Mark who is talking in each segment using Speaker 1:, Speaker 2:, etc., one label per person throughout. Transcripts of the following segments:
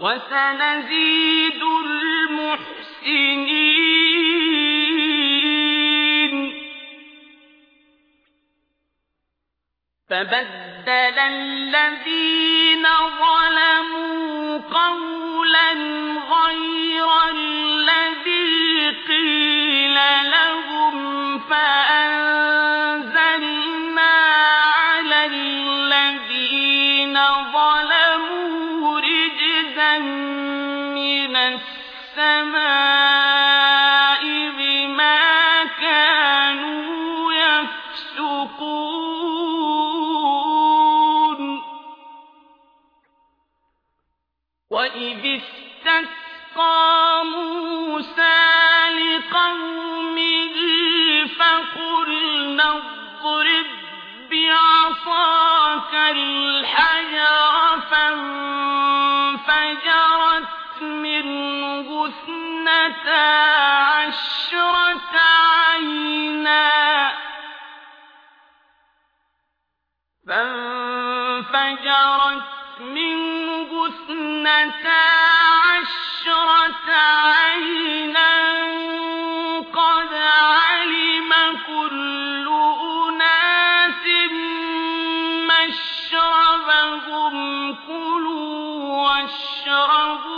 Speaker 1: وسنزيد المحسنين. فبدل الذين ظلموا السماء بما كانوا يفسقون. وإذ استسقى موسى لقومه فقلنا اضرب بعصاك الحجر اثنتا عشرة عينا قد علم كل أناس كلوا واشربوا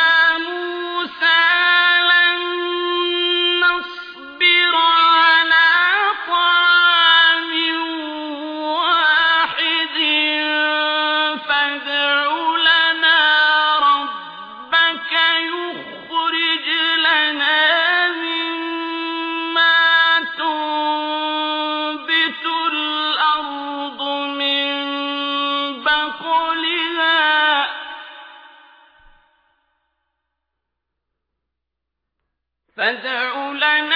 Speaker 1: فادع لنا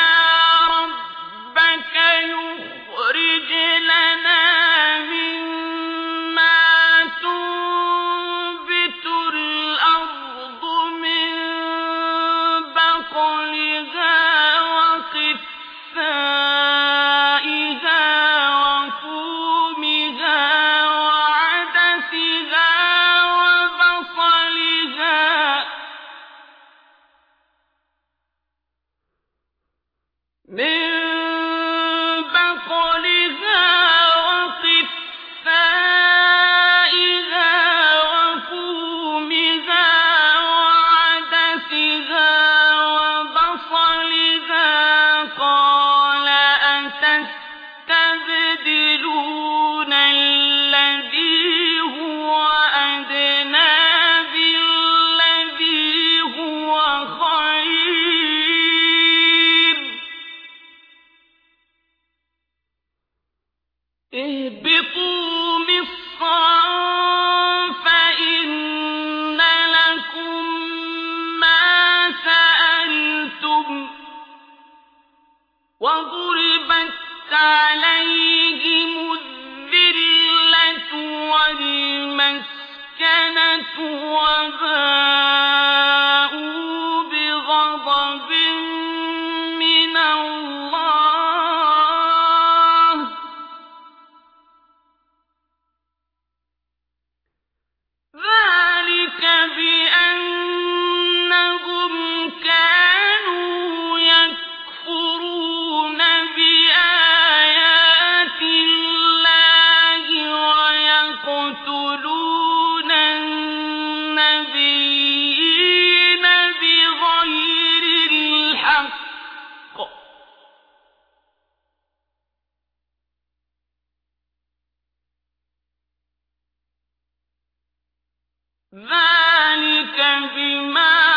Speaker 1: ذلك بما